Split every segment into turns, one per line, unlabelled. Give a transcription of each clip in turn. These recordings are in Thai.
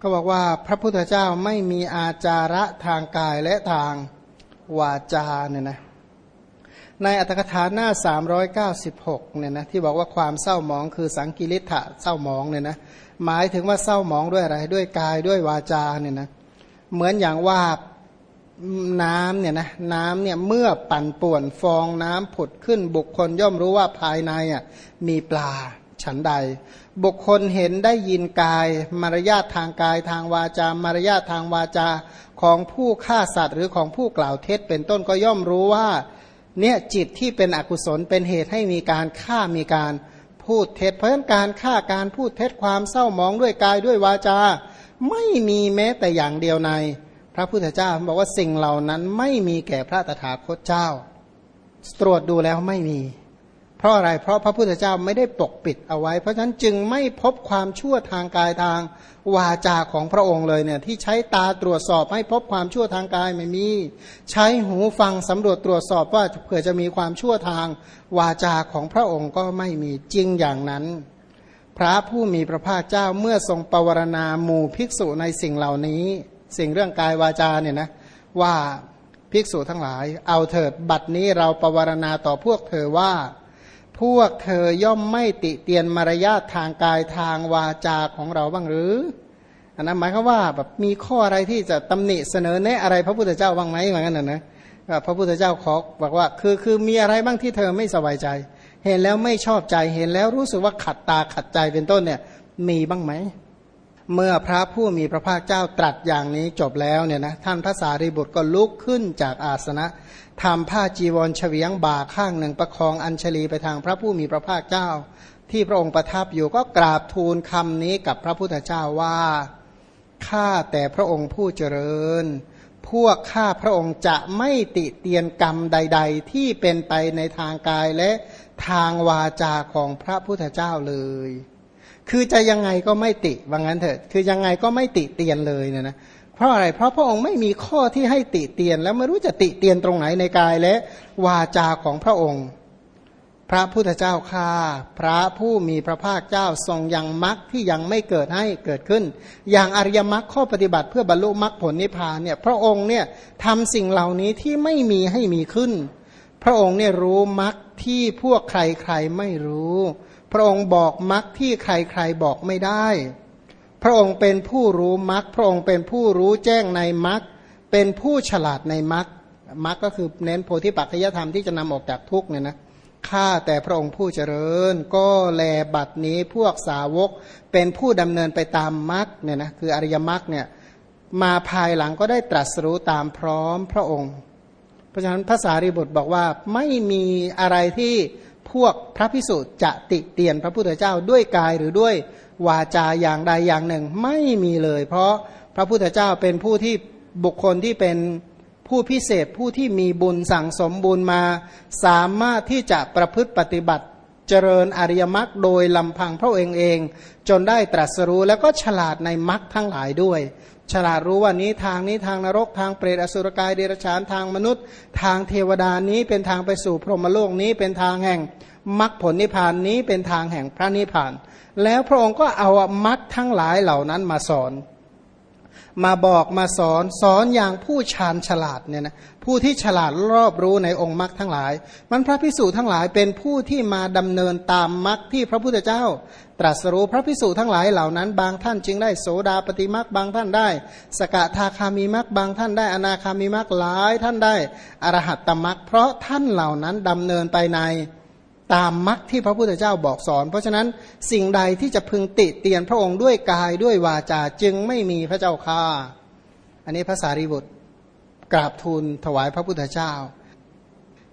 ก็บอกว่าพระพุทธเจ้าไม่มีอาจาระทางกายและทางวาจาเนี่ยนะในอัตถกถาหน้า 396เนี่ยนะที่บอกว่าความเศร้าหมองคือสังกิริธะเศร้าหมองเนี่ยนะหมายถึงว่าเศร้าหมองด้วยอะไรด้วยกายด้วยวาจาเนี่ยนะเหมือนอย่างว่าน้ำเนี่ยนะน้ำเนี่ยเมื่อปั่นป่วนฟองน้ำผุดขึ้นบุคคลย่อมรู้ว่าภายในอะมีปลา ฉันใด บุคคลเห็นได้ยินกาย มารยาททางกายทางวาจา มารยาททางวาจาของผู้ฆ่าสัตว์หรือของผู้กล่าวเท็จเป็นต้นก็ย่อมรู้ว่าเนี่ยจิตที่เป็นอกุศลเป็นเหตุให้มีการฆ่ามีการพูดเท็จเพราะฉะนั้นการฆ่าการพูดเท็จความเศร้ามองด้วยกายด้วยวาจา ไม่มีแม้แต่อย่างเดียวใน พระพุทธเจ้าบอกว่าสิ่งเหล่านั้นไม่มีแก่พระตถาคตเจ้า ตรวจดูแล้วไม่มี ราะอะไร เพราะพระพุทธเจ้าไม่ได้ปกปิดเอาไว้ เพราะฉะนั้นจึงไม่พบความชั่วทางกายทางวาจาของพระองค์เลยเนี่ยที่ใช้ตาตรวจสอบให้พบความชั่วทางกายไม่มี ใช้หูฟังสำรวจตรวจสอบว่าเผื่อจะมีความชั่วทางวาจาของพระองค์ก็ไม่มีจริงอย่างนั้น พระผู้มีพระภาคเจ้าเมื่อทรงปวารณาหมู่ภิกษุในสิ่งเหล่านี้ สิ่งเรื่องกายวาจาเนี่ยนะว่าภิกษุทั้งหลาย เอาเถิดบัดนี้เราปวารณาต่อพวกเธอว่า พวกเธอย่อมไม่ติเตียนมารยาททางกายทางวาจาของเราบ้างหรืออันนั้นหมายความว่าแบบมีข้ออะไรที่จะตำหนิเสนอแนะอะไรพระพุทธเจ้าบ้างไหมเหมือนกันนะนะพระพุทธเจ้าขอบอกว่าคือคือมีอะไรบ้างที่เธอไม่สบายใจ เห็นแล้วไม่ชอบใจเห็นแล้วรู้สึกว่าขัดตาขัดใจเป็นต้นเนี่ยมีบ้างไหม เมื่อพระผู้มีพระภาคเจ้าตรัสอย่างนี้จบแล้วเนี่ยนะท่านพระสารีบุตรก็ลุกขึ้นจากอาสนะทำผ้าจีวรเฉวียงบ่าข้างหนึ่งประคองอัญชลีไปทางพระผู้มีพระภาคเจ้า ที่พระองค์ประทับอยู่ก็กราบทูลคำนี้กับพระพุทธเจ้าว่าข้าแต่พระองค์ผู้เจริญ พวกข้าพระองค์จะไม่ติเตียนกรรมใด ๆ ที่เป็นไปในทางกายและทางวาจาของพระพุทธเจ้าเลย คือจะยังไงก็ไม่ติว่างั้นเถิดคือยังไงก็ไม่ติเตียนเลยเนี่ยนะเพราะอะไร เพราะพระองค์ไม่มีข้อที่ให้ติเตียน แล้วไม่รู้จะติเตียนตรงไหนในกายและวาจาของพระองค์ พระพุทธเจ้าข้าพระผู้มีพระภาคเจ้าทรงยังมรรคที่ยังไม่เกิดให้เกิดขึ้น อย่างอริยมรรคข้อปฏิบัติเพื่อบรรลุมรรคผลนิพพานเนี่ยพระองค์เนี่ยทำสิ่งเหล่านี้ที่ไม่มีให้มีขึ้น พระองค์เนี่ยรู้มรรคที่พวกใครใครไม่รู้ ระองค์บอกมรรคที่ใครๆบอกไม่ได้ พระองค์เป็นผู้รู้มรรคพระองค์เป็นผู้รู้แจ้งในมรรคเป็นผู้ฉลาดในมรรคมรรคก็คือเน้นโพธิปัจจยธรรมที่จะนำออกจากทุกเนี่ยนะข้าแต่พระองค์ผู้เจริญ ก็แลบัดนี้พวกสาวกเป็นผู้ดำเนินไปตามมรรคเนี่ยนะคืออริยมรรคเนี่ยมาภายหลังก็ได้ตรัสรู้ตามพร้อมพระองค์ เพราะฉะนั้นภาษารีบุตรบอกว่าไม่มีอะไรที่ พวกพระพิสุจะติเตียนพระพุทธเจ้าด้วยกายหรือด้วยวาจาอย่างใดอย่างหนึ่งไม่มีเลย เพราะพระพุทธเจ้าเป็นผู้ที่บุคคลที่เป็นผู้พิเศษผู้ที่มีบุญสั่งสมบุญมา สามารถที่จะประพฤติปฏิบัติเจริญอริยมรรคโดยลำพังพระเองเอง จนได้ตรัสรู้แล้วก็ฉลาดในมรรคทั้งหลายด้วย ฉลาดรู้ว่านี้ทางนี้ทางนรกทางเปรตอสุรกายเดรัจฉานทางมนุษย์ ทางเทวดานี้เป็นทางไปสู่พรหมโลกนี้เป็นทางแห่งมรรคผลนิพพานนี้เป็นทางแห่งพระนิพพาน แล้วพระองค์ก็เอามรรคทั้งหลายเหล่านั้นมาสอน มาบอกมาสอนสอนอย่างผู้ชาญฉลาดเนี่ยนะผู้ที่ฉลาดรอบรู้ในองค์มรรคทั้งหลาย มันพระพิสูจน์ทั้งหลายเป็นผู้ที่มาดำเนินตามมรรคที่พระพุทธเจ้า ตรัสรู้พระพิสูจทั้งหลายเหล่านั้น บางท่านจึงได้โสดาปฏิมรรคบางท่านได้ สกทาคามีมรรคบางท่านได้ อนาคามีมรรคหลายท่านได้อรหัตตมรรคเพราะท่านเหล่านั้นดำเนินไปในตามมรรคที่พระพุทธเจ้าบอกสอน เพราะฉะนั้นสิ่งใดที่จะพึงติเตียนพระองค์ด้วยกายด้วยวาจาจึงไม่มีพระเจ้าค่าอันนี้ภาษารีบุตรกราบทูลถวายพระพุทธเจ้า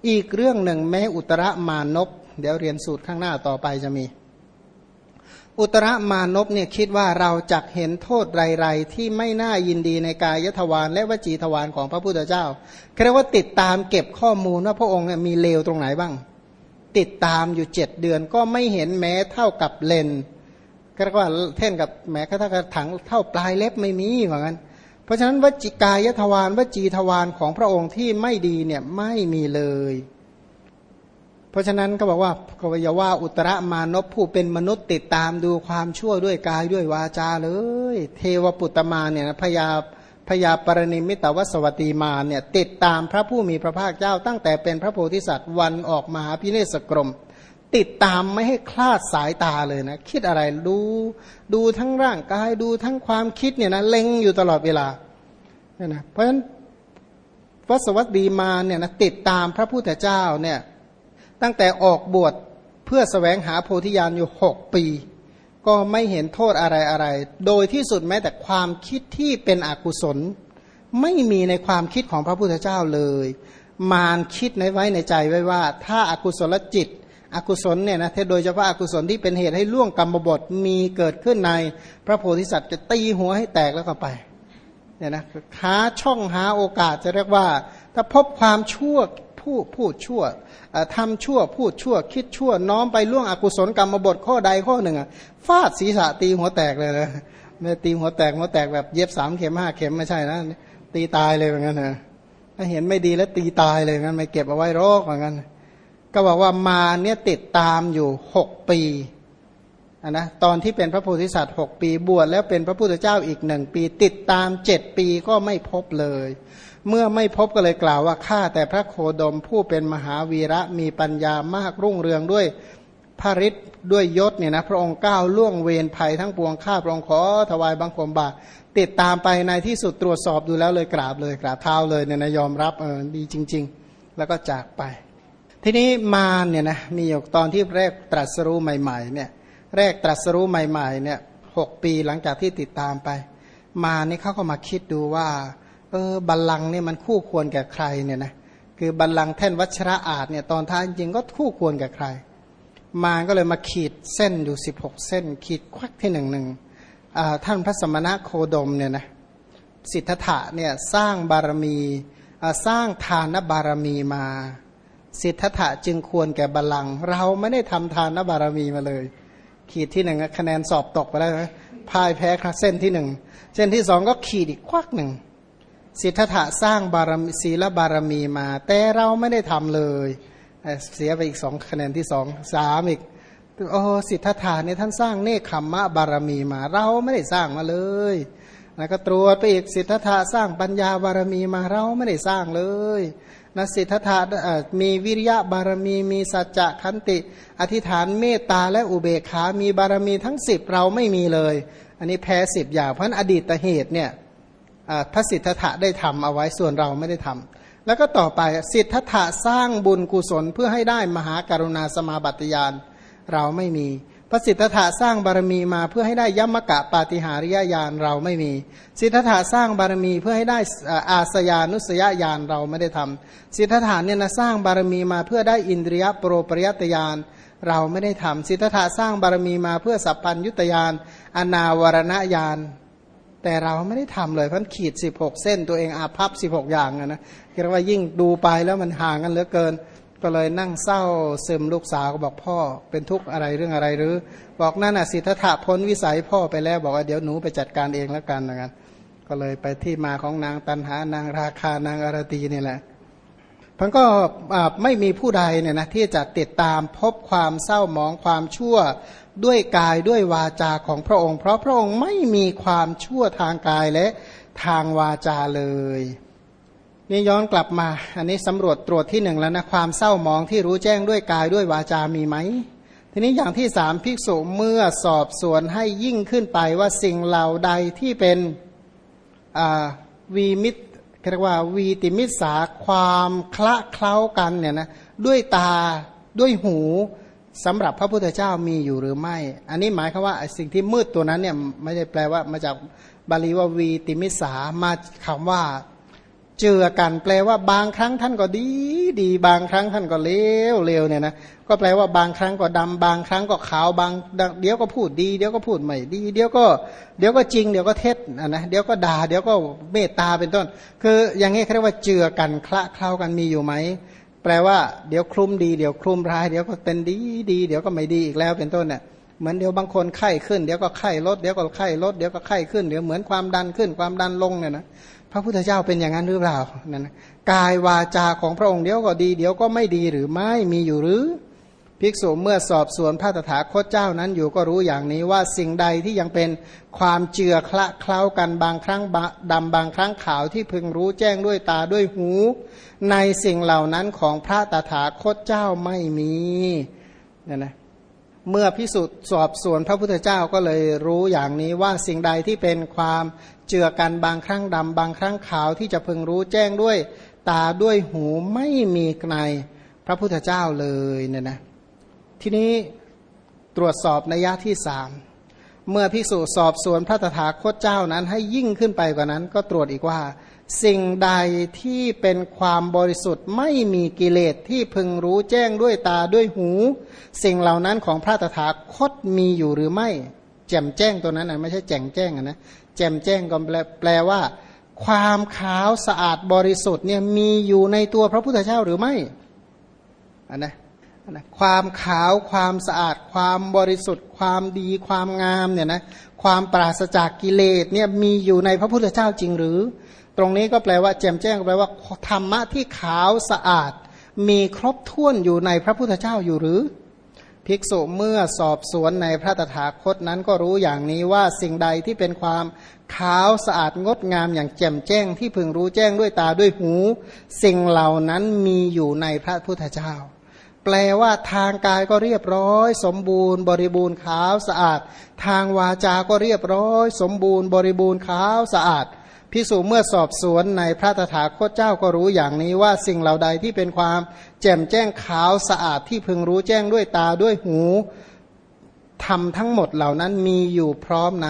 อีกเรื่องหนึ่งแม้อุตรมานพเดี๋ยวเรียนสูตรข้างหน้าต่อไปจะมี อุตรมานพเนี่ยคิดว่าเราจักเห็นโทษไรๆที่ไม่น่ายินดีในกายทวารและวจีทวารของพระพุทธเจ้าเรียกว่าติดตามเก็บข้อมูลว่าพระองค์มีเลวตรงไหนบ้าง ติดตามอยู่เจ็ดเดือนก็ไม่เห็นแม้เท่ากับเลนก็เรียกว่าเท่นกับแม้กระทั่งถังเท่าปลายเล็บไม่มีเหมือนกันเพราะฉะนั้นวจิกายทวารวจีทวารของพระองค์ที่ไม่ดีเนี่ยไม่มีเลย เพราะฉะนั้นก็บอกว่าก็อย่าว่าอุตรมานพผู้เป็นมนุษย์ติดตามดูความชั่วด้วยกายด้วยวาจาเลย เทวปุตตมาเนี่ยพยาพยาปรณิมิตวสวัตีมาเนี่ยติดตามพระผู้มีพระภาคเจ้า ตั้งแต่เป็นพระโพธิสัตว์วันออกมาพิเนศกรม ติดตามไม่ให้คลาดสายตาเลยนะคิดอะไรดูดูทั้งร่างกายดูทั้งความคิดเนี่ยนะเล็งอยู่ตลอดเวลาเนี่ยนะเพราะฉะนั้นวสวัตีมาเนี่ยนะติดตามพระพุทธเจ้าเนี่ย ตั้งแต่ออกบวชเพื่อสแสวงหาโพธิญาณอยู่หกปี ก็ไม่เห็นโทษอะไรอะไร โดยที่สุดแม้แต่ความคิดที่เป็นอกุศล ไม่มีในความคิดของพระพุทธเจ้าเลย มารคิดในไว้ในใจไว้ว่า ถ้าอากุศลจิต อกุศลเนี่ยนะโดยเฉพาะอากุศลที่เป็นเหตุให้ล่วงกรรมบทมีเกิดขึ้นในพระโพธิสัตว์จะตีหัวให้แตกแล้วก็ไปเนี่ยนะหาช่องหาโอกาสจะเรียกว่า ถ้าพบความชั่ว พูดพูดชั่วทำชั่วพูดชั่ว คิดชั่วน้อมไปล่วงอกุศลกรรมบทข้อใดข้อหนึ่งฟาดศีรษะตีหัวแตกเลยนะไม่ตีหัวแตกหัวแตกแบบเย็บสามเข็มห้าเข็มไม่ใช่นะตีตายเลยเหมือนกันนะถ้าเห็นไม่ดีแล้วตีตายเลยงั้นไม่เก็บเอาไว้โรคเหมือนกันก็บอกว่ามาเนี่ยติดตามอยู่หกปี นนะตอนที่เป็นพระโพธิสัตว์หกปีบวชแล้วเป็นพระพุทธเจ้าอีกหนึ่งปี ติดตามเจ็ดปีก็ไม่พบเลย เมื่อไม่พบก็เลยกล่าวว่าข้าแต่พระโคดมผู้เป็นมหาวีระมีปัญญามากรุ่งเรืองด้วยพระฤทธิ์ด้วยยศเนี่ยนะพระองค์ก้าวล่วงเวรภัยทั้งปวงข้าพระองค์ขอถวายบังคมบาตติดตามไปในที่สุดตรวจสอบดูแล้วเลยกราบเลยกราบเท้าเลยเนี่ยนะยอมรับเออดีจริง ๆ แล้วก็จากไป ทีนี้มารเนี่ยนะมีอยู่ตอนที่แรกตรัสรู้ใหม่ ๆ เนี่ย แรกตรัสรู้ใหม่ๆเนี่ยหกปีหลังจากที่ติดตามไป มานี่เขาก็มาคิดดูว่าเออบัลลังเนี่ยมันคู่ควรแก่ใครเนี่ยนะคือบัลลังแท่นวัชระอาจเนี่ยตอนท้ายจริงก็คู่ควรแก่ใคร มาก็เลยมาขีดเส้นอยู่สิบหกเส้น ขีดควักที่หนึ่งหนึ่งท่านพระสมณะโคดมเนี่ยนะสิทธัตถะเนี่ยสร้างบารมีสร้างทานบารมีมา สิทธัตถะจึงควรแก่บัลลังเราไม่ได้ทำทานบารมีมาเลย ขีดที่หนึ่งคะแนนสอบตกไปแล้วนะพ่ายแพ้ครับเส้นที่หนึ่งเส้นที่สองก็ขีดอีกควักหนึ่งสิทธะสร้างบารมีศีลบารมีมา แต่เราไม่ได้ทำเลยเสียไปอีกสองคะแนนที่สองสามอีกโอ้สิทธะเนี่ยท่านสร้างเนคขมมะบารมีมา เราไม่ได้สร้างมาเลยแล้วก็ตรวจไปอีกสิทธะสร้างปัญญาบารมีมาเราไม่ได้สร้างเลย นะสิทธะมีวิริยะบารมี มีสัจจะขันติ อธิษฐานเมตตาและอุเบกขา มีบารมีทั้งสิบเราไม่มีเลย อันนี้แพ้สิบอย่าง เพราะอดีตเหตุเนี่ยพระสิทธะได้ทำเอาไว้ส่วนเราไม่ได้ทำแล้วก็ต่อไปสิทธะสร้างบุญกุศลเพื่อให้ได้มหาการุณาสมาบัติยานเราไม่มี ระสิทธัตถะสร้างบารมีมาเพื่อให้ได้ยัมมกะปาติหาริยญาณเราไม่มี สิทธัตถะสร้างบารมีเพื่อให้ได้อาสยานุสยญาณเราไม่ได้ทำสิทธัตถะเนี่ยนะสร้างบารมีมาเพื่อได้อินทรียโปรปริยตยานเราไม่ได้ทำสิทธัตถะสร้างบารมีมาเพื่อสัพพัญยุตยานอนาวรณญาณแต่เราไม่ได้ทำเลยเพราะขีดสิบหกเส้นตัวเองอาภัพสิบหกอย่างนะเรียกว่ายิ่งดูไปแล้วมันห่างกันเหลือเกิน ก็เลยนั่งเศร้าซึมลูกสาวก็บอกพ่อเป็นทุกข์อะไรเรื่องอะไรหรือ บอกนั่นน่ะสิทธะพ้นวิสัยพ่อไปแล้วบอกว่าเดี๋ยวหนูไปจัดการเองแล้วกันนะครก็เลยไปที่มาของนางตันหานางราคานางอารตีนี่แหละพันก็ไม่มีผู้ใดเนี่ยนะที่จะติดตามพบความเศร้าหมองความชั่วด้วยกายด้วยวาจาของพระองค์ เพราะพระองค์ไม่มีความชั่วทางกายและทางวาจาเลย นี่ย้อนกลับมา อันนี้สำรวจตรวจที่หนึ่งแล้วนะความเศร้ามองที่รู้แจ้งด้วยกายด้วยวาจามีไหมทีนี้อย่างที่สามภิกษุเมื่อสอบสวนให้ยิ่งขึ้นไปว่าสิ่งเหล่าใดที่เป็นวีมิตเรียกว่าวีติมิสาความคละเคล้ากันเนี่ยนะด้วยตาด้วยหูสำหรับพระพุทธเจ้ามีอยู่หรือไม่ อันนี้หมายคือว่าสิ่งที่มืดตัวนั้นเนี่ยไม่ได้แปลว่ามาจากบาลีว่าวีติมิสามาคำว่า เจอกันแปลว่าบางครั้งท่านก็ดีดี บางครั้งท่านก็เลวเลวเนี่ยนะก็แปลว่าบางครั้งก็ดำบางครั้งก็ขาวบางเดี๋ยวก็พูดดี เดี๋ยวก็พูดไม่ดี เดี๋ยวก็เดี๋ยวก็จริงเดี๋ยวก็เท็จนะเดี๋ยวก็ด่าเดี๋ยวก็เมตตาเป็นต้น คืออย่างนี้เรียกว่าเจือกันคละเคล้ากันมีอยู่ไหมแปลว่าเดี๋ยวคลุมดีเดี๋ยวคลุมร้ายเดี๋ยวก็เป็นดีดี เดี๋ยวก็ไม่ดีอีกแล้วเป็นต้นเนี่ยเหมือนเดี๋ยวบางคนไข้ขึ้นเดี๋ยวก็ไข้ลดเดี๋ยวก็ไข้ลดเดี๋ยวก็ไข้ขึ้นเดี๋ยวเหมือนความดันขึ้นความดันลงเนี่ยนะ พระพุทธเจ้าเป็นอย่างนั้นหรือเปล่านั่นกายวาจาของพระองค์เดี๋ยวก็ดี เดี๋ยวก็ไม่ดีหรือไม่มีอยู่หรือ ภิกษุเมื่อสอบสวนพระตถาคตเจ้านั้นอยู่ก็รู้อย่างนี้ว่าสิ่งใดที่ยังเป็นความเจือคละเคล้ากันบางครั้งดำบางครั้งขาวที่พึงรู้แจ้งด้วยตาด้วยหู ในสิ่งเหล่านั้นของพระตถาคตเจ้าไม่มีเนี่ยนะเมื่อพิสุทธ์สอบสวนพระพุทธเจ้าก็เลยรู้อย่างนี้ว่าสิ่งใดที่เป็นความ เจือกันบางครั้งดำบางครั้งขาวที่จะพึงรู้แจ้งด้วยตาด้วยหูไม่มีในพระพุทธเจ้าเลยเนี่ยนะทีนี้ตรวจสอบในยะที่สามเมื่อพิสูจสอบสวนพระตถาคตเจ้านั้นให้ยิ่งขึ้นไปกว่านั้น ก็ตรวจอีกว่า สิ่งใดที่เป็นความบริสุทธิ์ไม่มีกิเลสที่พึงรู้แจ้งด้วยตาด้วยหู สิ่งเหล่านั้นของพระตถาคตมีอยู่หรือไม่ แจ่มแจ้งตัวนั้นนะไม่ใช่แจ่งแจ้งนะ แจ่มแจ้งก็แปลว่า ความขาวสะอาดบริสุทธิ์เนี่ยมีอยู่ในตัวพระพุทธเจ้าหรือไม่อันนะนะความขาวความสะอาด ความบริสุทธิ์ ความดีความงามเนี่ยนะความปราศจากกิเลสเนี่ยมีอยู่ในพระพุทธเจ้าจริงหรือ ตรงนี้ก็แปลว่า แจ่มแจ้งแปลว่าธรรมะที่ขาวสะอาด มีครบถ้วนอยู่ในพระพุทธเจ้าอยู่หรือ ภิกษุเมื่อสอบสวนในพระตถาคตนั้นก็รู้อย่างนี้ว่าสิ่งใดที่เป็นความขาวสะอาดงดงามอย่างแจ่มแจ้งที่พึงรู้แจ้งด้วยตาด้วยหู สิ่งเหล่านั้นมีอยู่ในพระพุทธเจ้า แปลว่าทางกายก็เรียบร้อย สมบูรณ์ บริบูรณ์ขาวสะอาด ทางวาจาก็เรียบร้อย สมบูรณ์ บริบูรณ์ขาวสะอาด พิสูจเมื่อสอบสวนในพระตถาคตเจ้าก็รู้อย่างนี้ว่าสิ่งเหล่าใดที่เป็นความแจ่มแจ้งขาวสะอาดที่พึงรู้แจ้งด้วยตาด้วยหูทำทั้งหมดเหล่านั้นมีอยู่พร้อมใน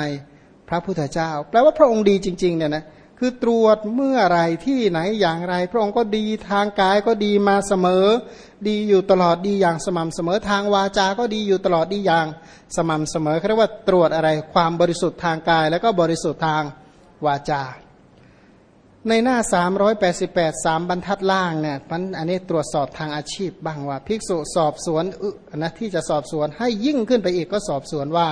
พระพุทธเจ้า แปลว่าพระองค์ดีจริง ๆ เนี่ยนะคือตรวจเมื่อไรที่ไหนอย่างไร พระองค์ก็ดีทางกายก็ดีมาเสมอ ดีอยู่ตลอดดีอย่างสม่ำเสมอทางวาจา ก็ดีอยู่ตลอดดีอย่างสม่ำเสมอเรียกว่าตรวจอะไรความบริสุทธิ์ทางกาย แล้วก็บริสุทธิ์ทางวาจา ในหน้า 388 3บรรทัดล่างเนี่ยมันอันนี้ตรวจสอบทางอาชีพบ้างว่า ภิกษุสอบสวนนะที่จะสอบสวนให้ยิ่งขึ้นไปอีกก็สอบสวนว่า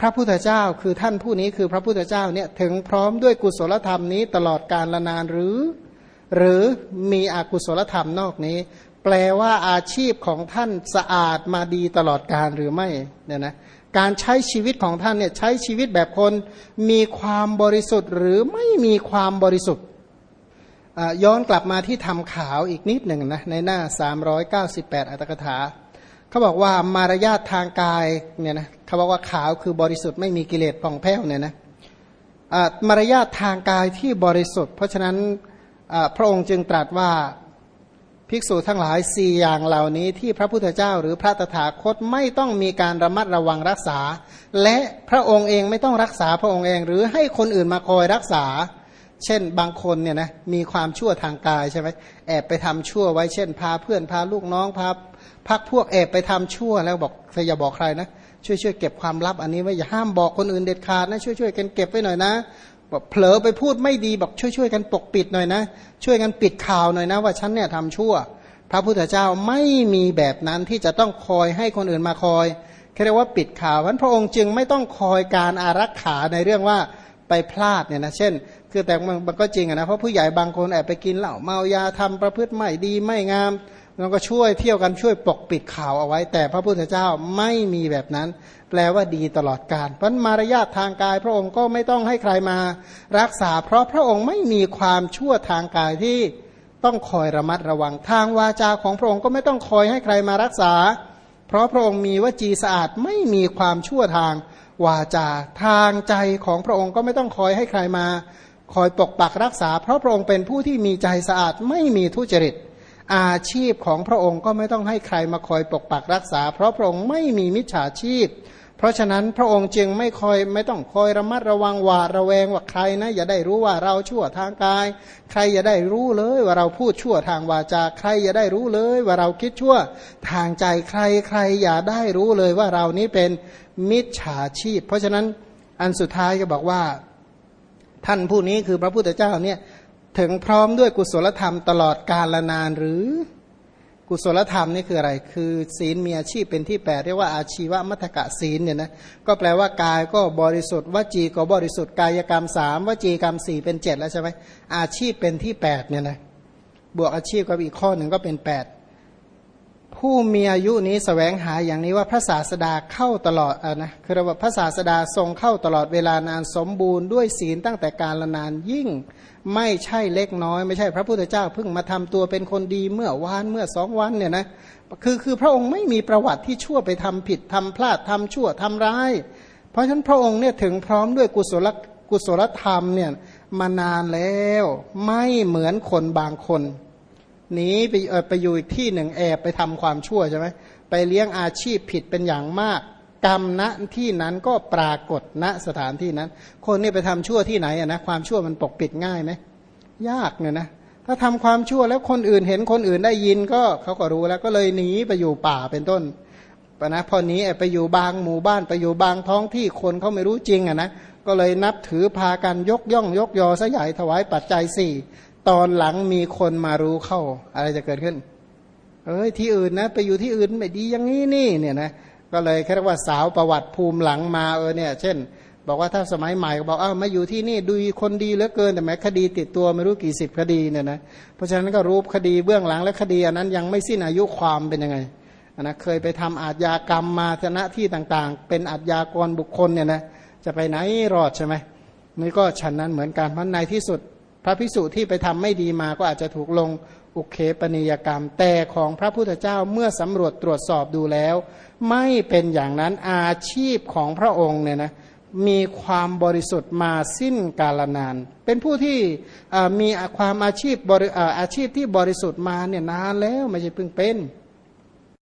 พระพุทธเจ้าคือท่านผู้นี้คือพระพุทธเจ้าเนี่ยถึงพร้อมด้วยกุศลธรรมนี้ตลอดกาลนานหรือ หรือมีอกุศลธรรมนอกนี้ แปลว่าอาชีพของท่านสะอาดมาดีตลอดกาลหรือไม่เนี่ยนะการใช้ชีวิตของท่านเนี่ยใช้ชีวิตแบบคนมีความบริสุทธิ์หรือไม่มีความบริสุทธิ์ ย้อนกลับมาที่ทำขาวอีกนิดหนึ่งนะในหน้า 398 อัตถกถาเขาบอกว่ามารยาททางกายเนี่ยนะเขาบอกว่าขาวคือบริสุทธิ์ไม่มีกิเลสผ่องแผ้วเนี่ยนะมารยาททางกายที่บริสุทธิ์ เพราะฉะนั้นพระองค์จึงตรัสว่าภิกษุทั้งหลายสี่อย่างเหล่านี้ที่พระพุทธเจ้าหรือพระตถาคตไม่ต้องมีการระมัดระวังรักษา และพระองค์เองไม่ต้องรักษาพระองค์เอง หรือให้คนอื่นมาคอยรักษา เช่นบางคนเนี่ยนะมีความชั่วทางกายใช่ไหมแอบไปทำชั่วไว้เช่น พาเพื่อนพาลูกน้องพาพักพวกแอบไปทำชั่วแล้วบอกออย่าบอกใครนะช่วยช่วยเก็บความลับอันนี้ไว้อย่าห้ามบอกคนอื่นเด็ดขาดนะช่วยช่วยกันเก็บไว้หน่อยนะบอกเผลอไปพูดไม่ดีบอกช่วยช่วยกันปกปิดหน่อยนะ ช่วยกันปิดข่าวหน่อยนะ ว่าฉันเนี่ยทำชั่ว พระพุทธเจ้าไม่มีแบบนั้นที่จะต้องคอยให้คนอื่นมาคอยเรียกว่าปิดข่าววันพระองค์จึงไม่ต้องคอยการอารักขาในเรื่องว่าไปพลาดเนี่ยนะเช่น คือแต่มันก็จริงนะเพราะผู้ใหญ่บางคนแอบไปกินเหล้าเมายาทำประพฤติไม่ดีไม่งามเราก็ช่วยเที่ยวกันช่วยปกปิดข่าวเอาไว้ แต่พระพุทธเจ้าไม่มีแบบนั้น แปลว่าดีตลอดกาลเพราะมารยาททางกาย พระองค์ก็ไม่ต้องให้ใครมารักษา เพราะพระองค์ไม่มีความชั่วทางกายที่ต้องคอยระมัดระวัง ทางวาจาของพระองค์ก็ไม่ต้องคอยให้ใครมารักษา เพราะพระองค์มีวจีสะอาดไม่มีความชั่วทางวาจาทางใจของพระองค์ก็ไม่ต้องคอยให้ใครมา คอยปกปักรักษา เพราะพระองค์เป็นผู้ที่มีใจสะอาดไม่มีทุจริต อาชีพของพระองค์ก็ไม่ต้องให้ใครมาคอยปกปักรักษา เพราะพระองค์ไม่มีมิจฉาชีพ เพราะฉะนั้นพระองค์จึงไม่คอยไม่ต้องคอยระมัดระวังหวาดระแวงว่าใครนะอย่าได้รู้ว่าเราชั่วทางกาย ใครอย่าได้รู้เลยว่าเราพูดชั่วทางวาจาใครอย่าได้รู้เลยว่าเราคิดชั่วทางใจใครใครอย่าได้รู้เลยว่าเรานี้เป็นมิจฉาชีพ เพราะฉะนั้นอันสุดท้ายก็บอกว่า ท่านผู้นี้คือพระพุทธเจ้าเนี่ยถึงพร้อมด้วยกุศลธรรมตลอดกาลนานหรือกุศลธรรมนี่คืออะไร คือศีลมีอาชีพเป็นที่แปดเรียกว่าอาชีวมัทกะศีลเนี่ยนะ ก็แปลว่ากายก็บริสุทธิ์วจีก็บริสุทธิ์กายกรรมสามวจีกรรมสี่เป็นเจ็ดแล้วใช่ไหมอาชีพเป็นที่แปดเนี่ยนะ บวกอาชีพกับอีกข้อหนึ่งก็เป็นแปด ผู้มีอายุนี้สแสวงหาอย่างนี้ว่าพระศาสดาเข้าตลอดอะนะคือว่าพระศาสดาทรงเข้าตลอดเวลานานสมบูรณ์ด้วยศีลตั้งแต่การละนานยิ่งไม่ใช่เล็กน้อย ไม่ใช่พระพุทธเจ้าเพิ่งมาทำตัวเป็นคนดีเมื่อวานเมื่อสองวันเนี่ยนะคือคือพระองค์ไม่มีประวัติที่ชั่วไปทำผิดทำพลาดทำชั่วทำร้าย เพราะฉะนั้นพระองค์เนี่ยถึงพร้อมด้วยกุศลกุศลธรรมเนี่ยมานานแล้วไม่เหมือนคนบางคน หนีไปไปอยู่อีกที่หนึ่งแอบไปทำความชั่วใช่ไหมไปเลี้ยงอาชีพผิดเป็นอย่างมาก กรรมณที่นั้นก็ปรากฏณสถานที่นั้น คนนี่ไปทำชั่วที่ไหนอะนะความชั่วมันปกปิดง่ายไหมยากเนี่ยนะถ้าทำความชั่วแล้วคนอื่นเห็นคนอื่นได้ยินก็เขาก็รู้แล้วก็เลยหนีไปอยู่ป่าเป็นต้นปนะพอนี้ไปอยู่บางหมู่บ้านไปอยู่บางท้องที่คนเขาไม่รู้จริงอะนะก็เลยนับถือพากันยกย่องยกยอสยายถวายปัจจัยสี่ ตอนหลังมีคนมารู้เข้า อะไรจะเกิดขึ้น เอ้ยที่อื่นนะ ไปอยู่ที่อื่นไม่ดีอย่างนี้นี่เนี่ยนะก็เลยแค่ว่าสาวประวัติภูมิหลังมาเออเนี่ย เช่น บอกว่าถ้าสมัยใหม่ก็บอกเอ้ามาอยู่ที่นี่ดูคนดีเหลือเกินแต่แม้คดีติดตัวไม่รู้กี่สิบคดีเนี่ยนะเพราะฉะนั้นก็รู้คดีเบื้องหลังและคดีอันนั้นยังไม่สิ้นอายุความเป็นยังไงนะเคยไปทำอาทยากรรมมาชนะที่ต่างๆ เป็นอาทยากรบุคคลเนี่ยนะจะไปไหนรอดใช่ไหมนี่ก็ฉันนั้นเหมือนกันเพราะในที่สุด พระพิสุที่ไปทำไม่ดีมาก็อาจจะถูกลงอุเคปนิยกรรม แต่ของพระพุทธเจ้าเมื่อสำรวจตรวจสอบดูแล้ว ไม่เป็นอย่างนั้นอาชีพของพระองค์เนี่ยนะมีความบริสุทธิ์มาสิ้นกาลนาน เป็นผู้ที่มีความอาชีพอาชีพที่บริสุทธิ์มาเนี่ยนานแล้วไม่ใช่เพิ่งเป็น